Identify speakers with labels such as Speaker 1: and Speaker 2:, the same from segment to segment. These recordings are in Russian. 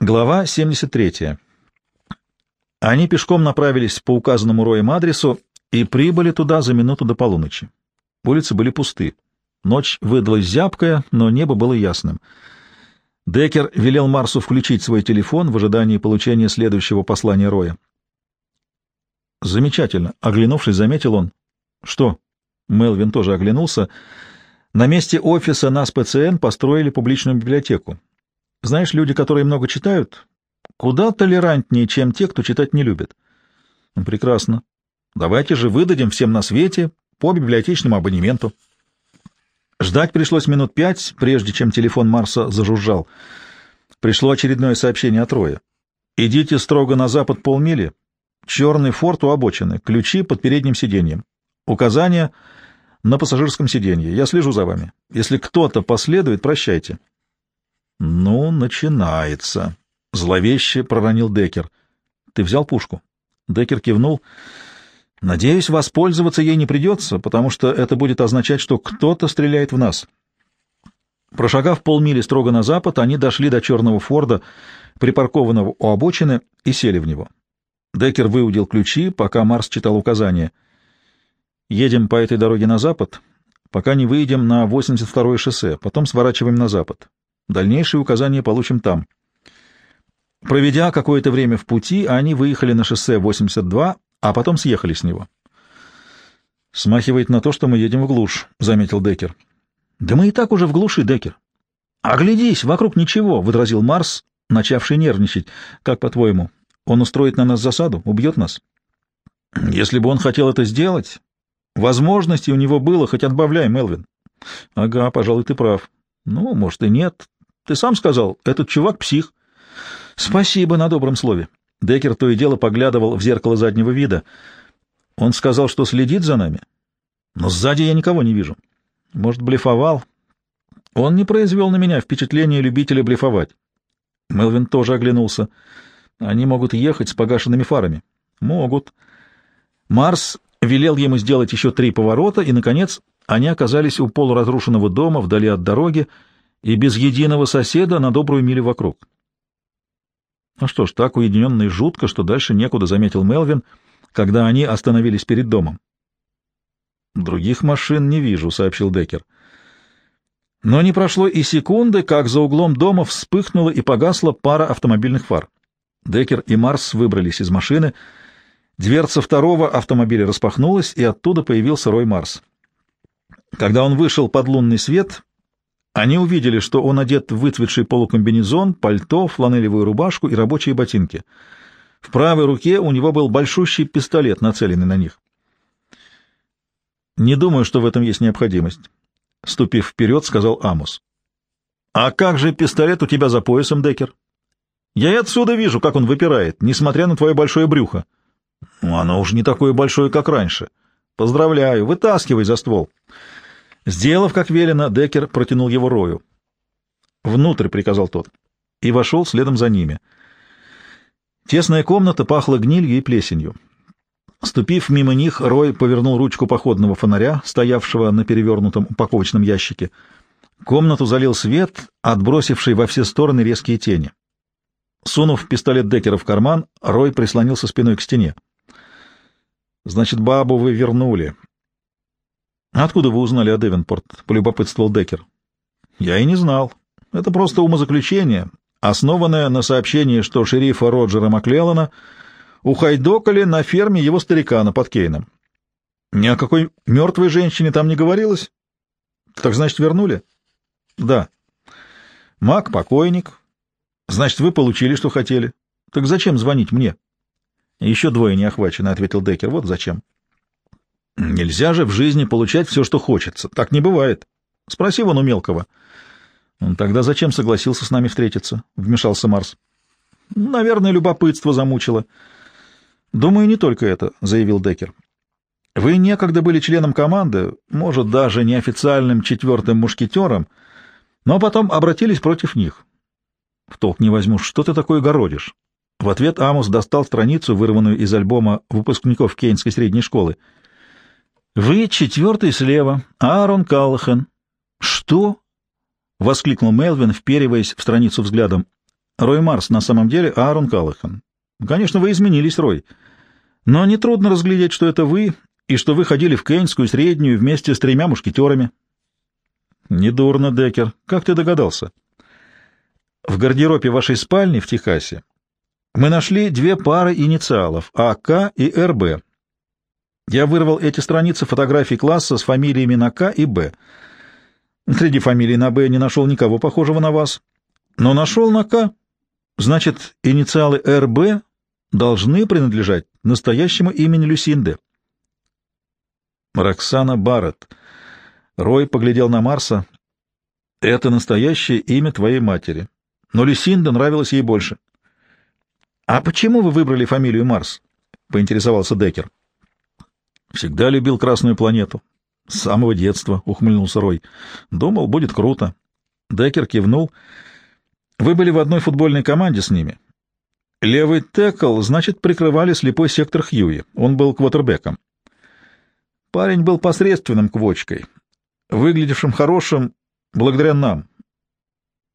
Speaker 1: Глава 73. Они пешком направились по указанному Роем адресу и прибыли туда за минуту до полуночи. Улицы были пусты. Ночь выдалась зябкая, но небо было ясным. Деккер велел Марсу включить свой телефон в ожидании получения следующего послания Роя. «Замечательно», — оглянувшись, заметил он. «Что?» — Мелвин тоже оглянулся. «На месте офиса нас ПЦН построили публичную библиотеку. Знаешь, люди, которые много читают, куда толерантнее, чем те, кто читать не любит. Ну, прекрасно. Давайте же выдадим всем на свете по библиотечному абонементу. Ждать пришлось минут пять, прежде чем телефон Марса зажужжал. Пришло очередное сообщение от Роя. «Идите строго на запад полмили. Черный форт у обочины. Ключи под передним сиденьем. Указания на пассажирском сиденье. Я слежу за вами. Если кто-то последует, прощайте». «Ну, начинается», — зловеще проронил Декер. «Ты взял пушку?» Декер кивнул. «Надеюсь, воспользоваться ей не придется, потому что это будет означать, что кто-то стреляет в нас». Прошагав полмили строго на запад, они дошли до черного Форда, припаркованного у обочины, и сели в него. Декер выудил ключи, пока Марс читал указания. «Едем по этой дороге на запад, пока не выйдем на 82-е шоссе, потом сворачиваем на запад. Дальнейшие указания получим там. Проведя какое-то время в пути, они выехали на шоссе 82, а потом съехали с него. «Смахивает на то, что мы едем в глушь», — заметил Деккер. «Да мы и так уже в глуши, Деккер». «Оглядись, вокруг ничего», — возразил Марс, начавший нервничать. «Как, по-твоему, он устроит на нас засаду, убьет нас?» «Если бы он хотел это сделать, возможностей у него было, хоть отбавляй, Мелвин». «Ага, пожалуй, ты прав». «Ну, может, и нет. Ты сам сказал, этот чувак псих. Спасибо на добром слове. Деккер то и дело поглядывал в зеркало заднего вида. Он сказал, что следит за нами. Но сзади я никого не вижу. Может, блефовал? Он не произвел на меня впечатление любителя блефовать. Мелвин тоже оглянулся. Они могут ехать с погашенными фарами. Могут. Марс велел ему сделать еще три поворота, и, наконец, они оказались у полуразрушенного дома вдали от дороги, и без единого соседа на добрую милю вокруг. Ну что ж, так уединенно и жутко, что дальше некуда, заметил Мелвин, когда они остановились перед домом. Других машин не вижу, сообщил Деккер. Но не прошло и секунды, как за углом дома вспыхнула и погасла пара автомобильных фар. Деккер и Марс выбрались из машины. Дверца второго автомобиля распахнулась, и оттуда появился Рой Марс. Когда он вышел под лунный свет, они увидели, что он одет в выцветший полукомбинезон, пальто, фланелевую рубашку и рабочие ботинки. В правой руке у него был большущий пистолет, нацеленный на них. «Не думаю, что в этом есть необходимость», — ступив вперед, сказал Амус. «А как же пистолет у тебя за поясом, Декер? Я и отсюда вижу, как он выпирает, несмотря на твое большое брюхо». «Ну, оно уж не такое большое, как раньше. Поздравляю, вытаскивай за ствол». Сделав, как велено, Деккер протянул его Рою. «Внутрь», — приказал тот, и вошел следом за ними. Тесная комната пахла гнилью и плесенью. Ступив мимо них, Рой повернул ручку походного фонаря, стоявшего на перевернутом упаковочном ящике. Комнату залил свет, отбросивший во все стороны резкие тени. Сунув пистолет Деккера в карман, Рой прислонился спиной к стене. «Значит, бабу вы вернули», «Откуда вы узнали о Девенпорт?» — полюбопытствовал Деккер. «Я и не знал. Это просто умозаключение, основанное на сообщении, что шерифа Роджера Маклеллана ухайдокали на ферме его старикана под Кейном. Ни о какой мертвой женщине там не говорилось? Так значит, вернули?» «Да». «Мак — покойник. Значит, вы получили, что хотели. Так зачем звонить мне?» «Еще двое не охвачены», — ответил Деккер. «Вот зачем». Нельзя же в жизни получать все, что хочется. Так не бывает. Спроси вон у мелкого. Тогда зачем согласился с нами встретиться? Вмешался Марс. Наверное, любопытство замучило. Думаю, не только это, заявил Деккер. Вы некогда были членом команды, может, даже неофициальным четвертым мушкетером, но потом обратились против них. В толк не возьму, что ты такое городишь? В ответ Амус достал страницу, вырванную из альбома выпускников Кейнской средней школы. «Вы четвертый слева, Аарон Каллахан». «Что?» — воскликнул Мелвин, впериваясь в страницу взглядом. Рой Марс на самом деле Аарон Каллахан. Конечно, вы изменились, Рой. Но нетрудно разглядеть, что это вы, и что вы ходили в Кейнскую среднюю вместе с тремя мушкетерами. Недурно, Декер. Как ты догадался? В гардеробе вашей спальни в Техасе мы нашли две пары инициалов АК и РБ. Я вырвал эти страницы фотографий класса с фамилиями на К и Б. Среди фамилий на Б не нашел никого похожего на вас, но нашел на К. Значит, инициалы РБ должны принадлежать настоящему имени Люсинды. Роксана Барретт. Рой поглядел на Марса. Это настоящее имя твоей матери. Но Люсинда нравилась ей больше. — А почему вы выбрали фамилию Марс? — поинтересовался Деккер. — Всегда любил Красную планету. — С самого детства, — ухмыльнулся Рой. — Думал, будет круто. Деккер кивнул. — Вы были в одной футбольной команде с ними. Левый текл, значит, прикрывали слепой сектор Хьюи. Он был квотербеком. Парень был посредственным квочкой, выглядевшим хорошим благодаря нам.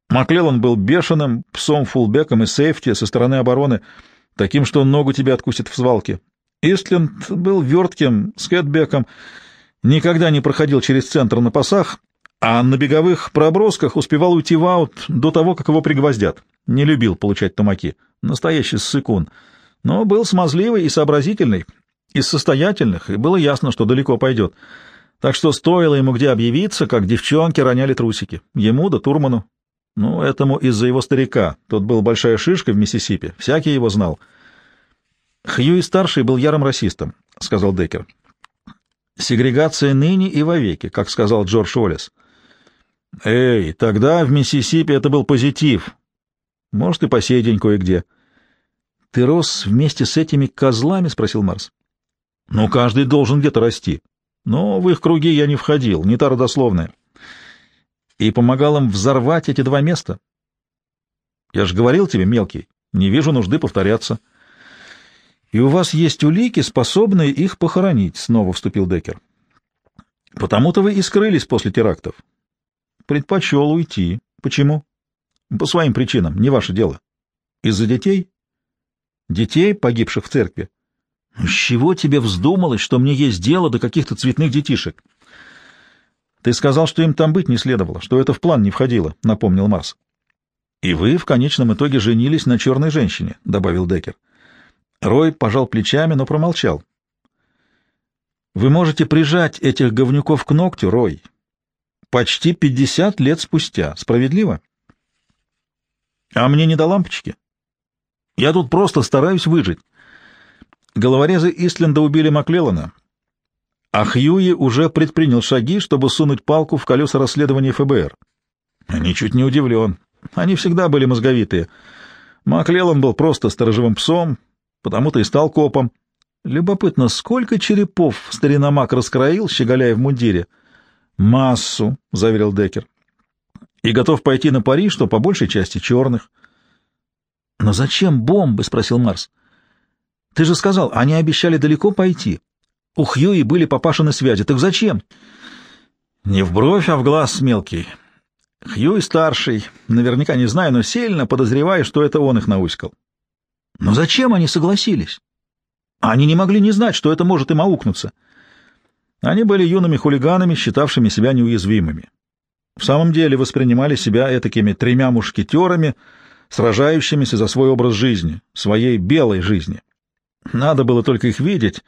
Speaker 1: Маклеллан был бешеным псом фулбеком и сейфти со стороны обороны, таким, что ногу тебе откусит в свалке. Истленд был вертким скетбеком, никогда не проходил через центр на пасах, а на беговых пробросках успевал уйти в аут до того, как его пригвоздят. Не любил получать тумаки. Настоящий ссыкун. Но был смазливый и сообразительный, из состоятельных, и было ясно, что далеко пойдет. Так что стоило ему где объявиться, как девчонки роняли трусики. Ему да Турману. Ну, этому из-за его старика. Тот был большая шишка в Миссисипи. Всякий его знал. Хьюи-старший был ярым расистом, — сказал Деккер. Сегрегация ныне и вовеки, как сказал Джордж Уоллес. Эй, тогда в Миссисипи это был позитив. Может, и по сей день кое-где. — Ты рос вместе с этими козлами? — спросил Марс. — Ну, каждый должен где-то расти. Но в их круги я не входил, не та родословная. И помогал им взорвать эти два места. Я же говорил тебе, мелкий, не вижу нужды повторяться. — И у вас есть улики, способные их похоронить, — снова вступил Деккер. — Потому-то вы и скрылись после терактов. — Предпочел уйти. Почему? — По своим причинам, не ваше дело. — Из-за детей? — Детей, погибших в церкви. — С чего тебе вздумалось, что мне есть дело до каких-то цветных детишек? — Ты сказал, что им там быть не следовало, что это в план не входило, — напомнил Марс. — И вы в конечном итоге женились на черной женщине, — добавил Деккер. — Рой пожал плечами, но промолчал. «Вы можете прижать этих говнюков к ногтю, Рой. Почти пятьдесят лет спустя. Справедливо?» «А мне не до лампочки. Я тут просто стараюсь выжить. Головорезы Истленда убили Маклеллана, а Хьюи уже предпринял шаги, чтобы сунуть палку в колеса расследования ФБР. Ничуть не удивлен. Они всегда были мозговитые. Маклеллан был просто сторожевым псом, потому-то и стал копом. Любопытно, сколько черепов старина Мак раскроил, щеголяя в мундире? — Массу, — заверил Деккер. — И готов пойти на пари, что по большей части черных. — Но зачем бомбы? — спросил Марс. — Ты же сказал, они обещали далеко пойти. У Хьюи были папашины связи. Так зачем? — Не в бровь, а в глаз, мелкий. Хьюи старший, наверняка не знаю, но сильно подозреваю, что это он их науськал. Но зачем они согласились? Они не могли не знать, что это может им аукнуться. Они были юными хулиганами, считавшими себя неуязвимыми. В самом деле воспринимали себя этакими тремя мушкетерами, сражающимися за свой образ жизни, своей белой жизни. Надо было только их видеть.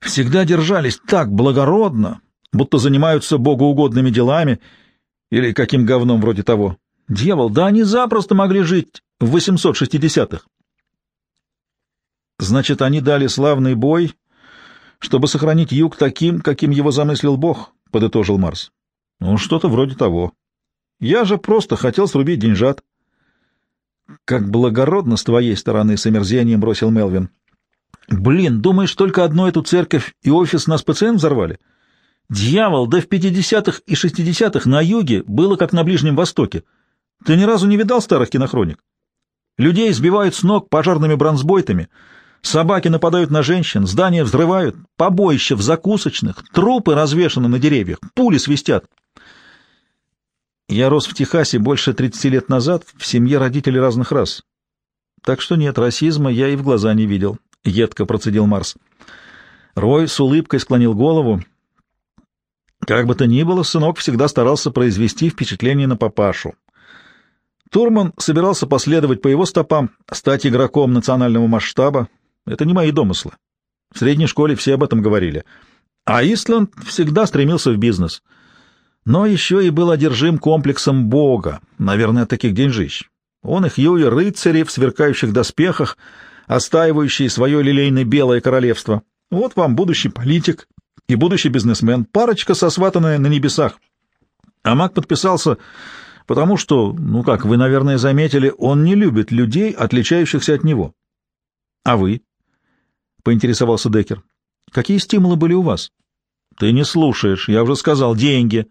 Speaker 1: Всегда держались так благородно, будто занимаются богоугодными делами или каким говном вроде того. Дьявол, да они запросто могли жить в 860-х. Значит, они дали славный бой, чтобы сохранить юг таким, каким его замыслил Бог, — подытожил Марс. — Ну, что-то вроде того. Я же просто хотел срубить деньжат. — Как благородно с твоей стороны, — с омерзением бросил Мелвин. — Блин, думаешь, только одну эту церковь и офис нас ПЦН взорвали? Дьявол, да в пятидесятых и шестидесятых на юге было как на Ближнем Востоке. Ты ни разу не видал старых кинохроник? Людей сбивают с ног пожарными бронзбойтами — Собаки нападают на женщин, здания взрывают, побоище в закусочных, трупы развешаны на деревьях, пули свистят. Я рос в Техасе больше 30 лет назад в семье родителей разных рас. Так что нет, расизма я и в глаза не видел, — едко процедил Марс. Рой с улыбкой склонил голову. Как бы то ни было, сынок всегда старался произвести впечатление на папашу. Турман собирался последовать по его стопам, стать игроком национального масштаба. Это не мои домыслы. В средней школе все об этом говорили. А Исланд всегда стремился в бизнес. Но еще и был одержим комплексом Бога, наверное, таких деньжищ. Он и Хьюи рыцари в сверкающих доспехах, остаивающие свое лилейное белое королевство. Вот вам будущий политик и будущий бизнесмен, парочка сосватанная на небесах. А маг подписался, потому что, ну как вы, наверное, заметили, он не любит людей, отличающихся от него. — А вы? — поинтересовался Деккер. — Какие стимулы были у вас? — Ты не слушаешь, я уже сказал, деньги.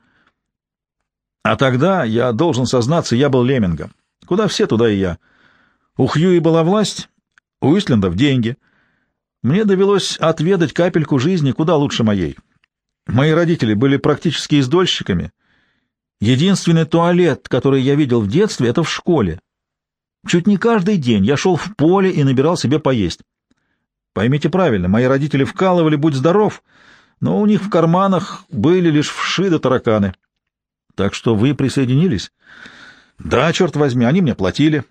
Speaker 1: А тогда, я должен сознаться, я был леммингом. Куда все, туда и я. У Хьюи была власть, у Ислендов деньги — мне довелось отведать капельку жизни куда лучше моей. Мои родители были практически издольщиками. Единственный туалет, который я видел в детстве, это в школе. Чуть не каждый день я шел в поле и набирал себе поесть. Поймите правильно, мои родители вкалывали «Будь здоров», но у них в карманах были лишь вши да тараканы. Так что вы присоединились? Да, черт возьми, они мне платили.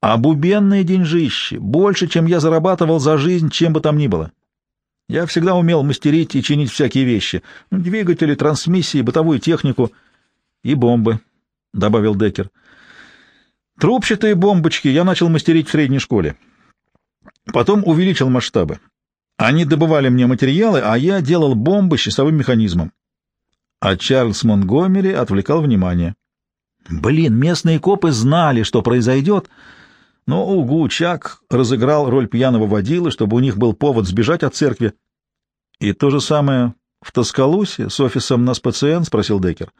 Speaker 1: А бубенные деньжищи, больше, чем я зарабатывал за жизнь, чем бы там ни было. Я всегда умел мастерить и чинить всякие вещи. Ну, двигатели, трансмиссии, бытовую технику и бомбы, — добавил Деккер. Трубчатые бомбочки я начал мастерить в средней школе. Потом увеличил масштабы. Они добывали мне материалы, а я делал бомбы с часовым механизмом. А Чарльз Монгомери отвлекал внимание. Блин, местные копы знали, что произойдет, — но Угу Чак разыграл роль пьяного водилы, чтобы у них был повод сбежать от церкви. — И то же самое в Тоскалусе с офисом нас ПЦН? — спросил Деккер.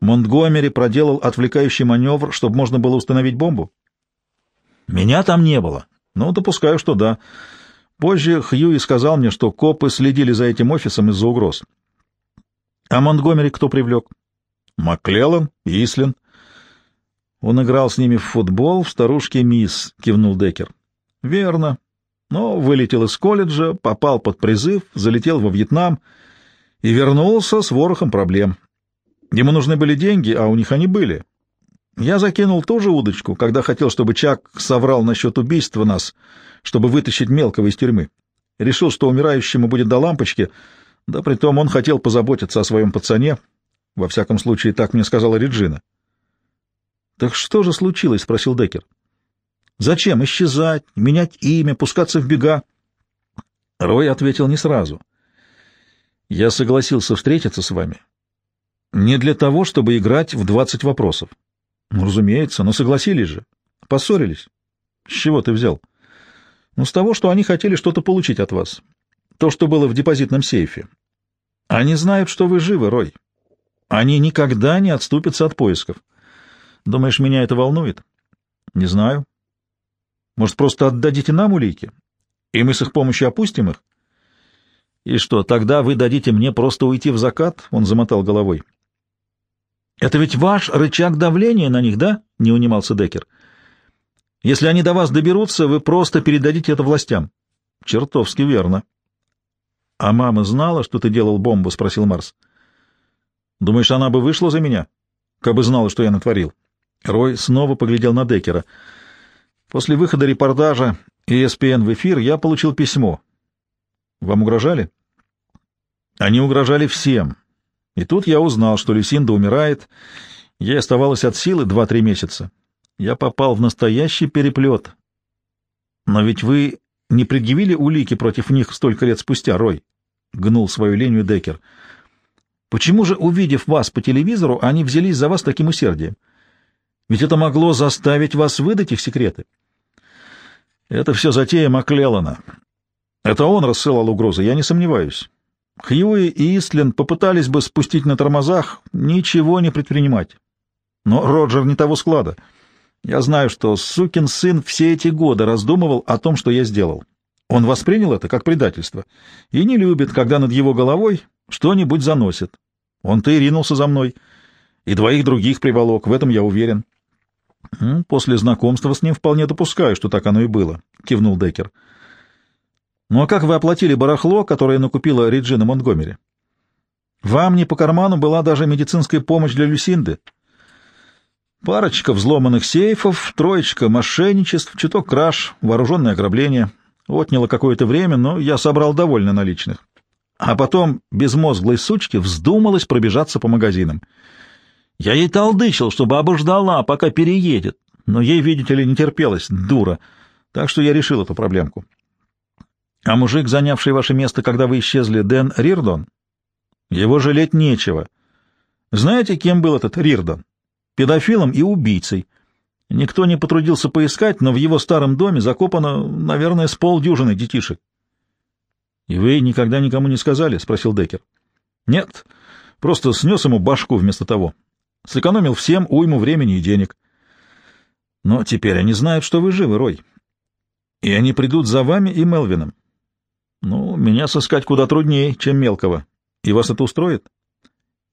Speaker 1: Монтгомери проделал отвлекающий маневр, чтобы можно было установить бомбу? — Меня там не было. Ну, допускаю, что да. Позже Хьюи сказал мне, что копы следили за этим офисом из-за угроз. — А Монтгомери кто привлек? — Маклеллан, Ислин. — он играл с ними в футбол в старушке Мисс, кивнул Декер. Верно. Но вылетел из колледжа, попал под призыв, залетел во Вьетнам и вернулся с ворохом проблем. Ему нужны были деньги, а у них они были. Я закинул ту же удочку, когда хотел, чтобы Чак соврал насчет убийства нас, чтобы вытащить мелкого из тюрьмы. Решил, что умирающему будет до лампочки, да притом он хотел позаботиться о своем пацане. Во всяком случае, так мне сказала Реджина. Так что же случилось? спросил Деккер. Зачем исчезать, менять имя, пускаться в бега? Рой ответил не сразу. Я согласился встретиться с вами. Не для того, чтобы играть в двадцать вопросов. Ну, разумеется, но согласились же. Поссорились. С чего ты взял? Ну, с того, что они хотели что-то получить от вас. То, что было в депозитном сейфе. Они знают, что вы живы, Рой. Они никогда не отступятся от поисков. Думаешь, меня это волнует? Не знаю. Может, просто отдадите нам улики, и мы с их помощью опустим их? И что, тогда вы дадите мне просто уйти в закат? Он замотал головой. Это ведь ваш рычаг давления на них, да? Не унимался Декер. Если они до вас доберутся, вы просто передадите это властям. Чертовски верно. А мама знала, что ты делал бомбу? спросил Марс. Думаешь, она бы вышла за меня, как бы знала, что я натворил? Рой снова поглядел на Деккера. После выхода репортажа ESPN в эфир я получил письмо. Вам угрожали? Они угрожали всем. И тут я узнал, что Люсинда умирает. Ей оставалось от силы два-три месяца. Я попал в настоящий переплет. Но ведь вы не предъявили улики против них столько лет спустя, Рой? — гнул свою линию Деккер. — Почему же, увидев вас по телевизору, они взялись за вас таким усердием? — ведь это могло заставить вас выдать их секреты. Это все затея Маклеллана. Это он рассылал угрозы, я не сомневаюсь. Хьюи и Истлин попытались бы спустить на тормозах, ничего не предпринимать. Но Роджер не того склада. Я знаю, что сукин сын все эти годы раздумывал о том, что я сделал. Он воспринял это как предательство и не любит, когда над его головой что-нибудь заносит. Он-то и ринулся за мной — И двоих других приволок, в этом я уверен. — После знакомства с ним вполне допускаю, что так оно и было, — кивнул Деккер. — Ну а как вы оплатили барахло, которое накупила Реджина Монтгомери? Вам не по карману была даже медицинская помощь для Люсинды. Парочка взломанных сейфов, троечка мошенничеств, чуток краж, вооруженное ограбление. Отняло какое-то время, но я собрал довольно наличных. А потом безмозглой сучке вздумалось пробежаться по магазинам. Я ей толдычил, чтобы обождала, пока переедет, но ей, видите ли, не терпелось, дура, так что я решил эту проблемку. А мужик, занявший ваше место, когда вы исчезли, Дэн Рирдон, его жалеть нечего. Знаете, кем был этот Рирдон? Педофилом и убийцей. Никто не потрудился поискать, но в его старом доме закопано, наверное, с полдюжины детишек. — И вы никогда никому не сказали? — спросил Деккер. — Нет, просто снес ему башку вместо того. Сэкономил всем уйму времени и денег. Но теперь они знают, что вы живы, Рой. И они придут за вами и Мелвином. Ну, меня сыскать куда труднее, чем мелкого. И вас это устроит?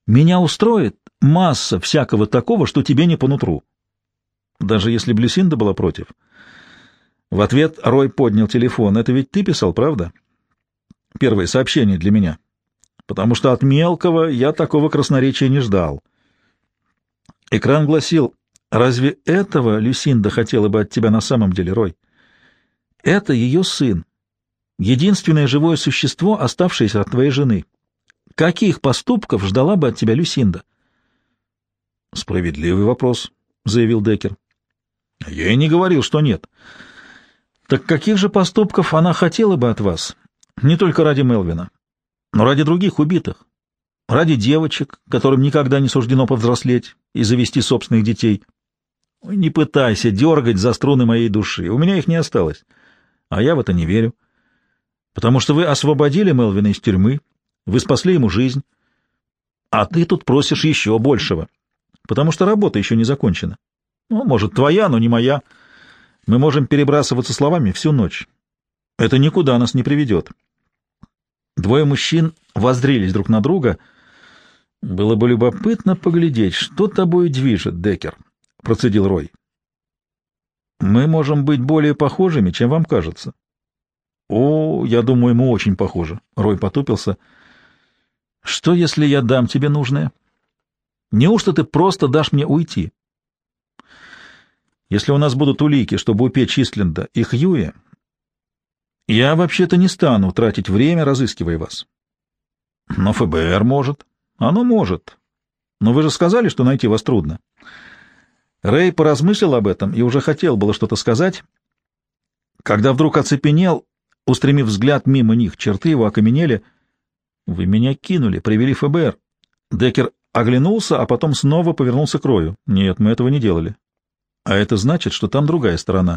Speaker 1: Меня устроит масса всякого такого, что тебе не по нутру. Даже если Блюсинда была против. В ответ Рой поднял телефон. Это ведь ты писал, правда? Первое сообщение для меня. Потому что от мелкого я такого красноречия не ждал. Экран гласил, «Разве этого Люсинда хотела бы от тебя на самом деле, Рой? Это ее сын, единственное живое существо, оставшееся от твоей жены. Каких поступков ждала бы от тебя Люсинда?» «Справедливый вопрос», — заявил Деккер. «Я и не говорил, что нет». «Так каких же поступков она хотела бы от вас? Не только ради Мелвина, но ради других убитых. Ради девочек, которым никогда не суждено повзрослеть и завести собственных детей. Не пытайся дергать за струны моей души, у меня их не осталось. А я в это не верю. Потому что вы освободили Мелвина из тюрьмы, вы спасли ему жизнь, а ты тут просишь еще большего, потому что работа еще не закончена. Ну, может, твоя, но не моя. Мы можем перебрасываться словами всю ночь. Это никуда нас не приведет. Двое мужчин воздрились друг на друга — было бы любопытно поглядеть, что тобой движет, Декер, процедил Рой. Мы можем быть более похожими, чем вам кажется. О, я думаю, мы очень похожи. Рой потупился. Что, если я дам тебе нужное? Неужто ты просто дашь мне уйти? Если у нас будут улики, чтобы упечь Истленда и Хьюи, я вообще-то не стану тратить время, разыскивая вас. Но ФБР может. Оно может. Но вы же сказали, что найти вас трудно. Рэй поразмыслил об этом и уже хотел было что-то сказать, когда вдруг оцепенел, устремив взгляд мимо них, черты его окаменели. «Вы меня кинули, привели ФБР». Деккер оглянулся, а потом снова повернулся к Рою. «Нет, мы этого не делали». «А это значит, что там другая сторона».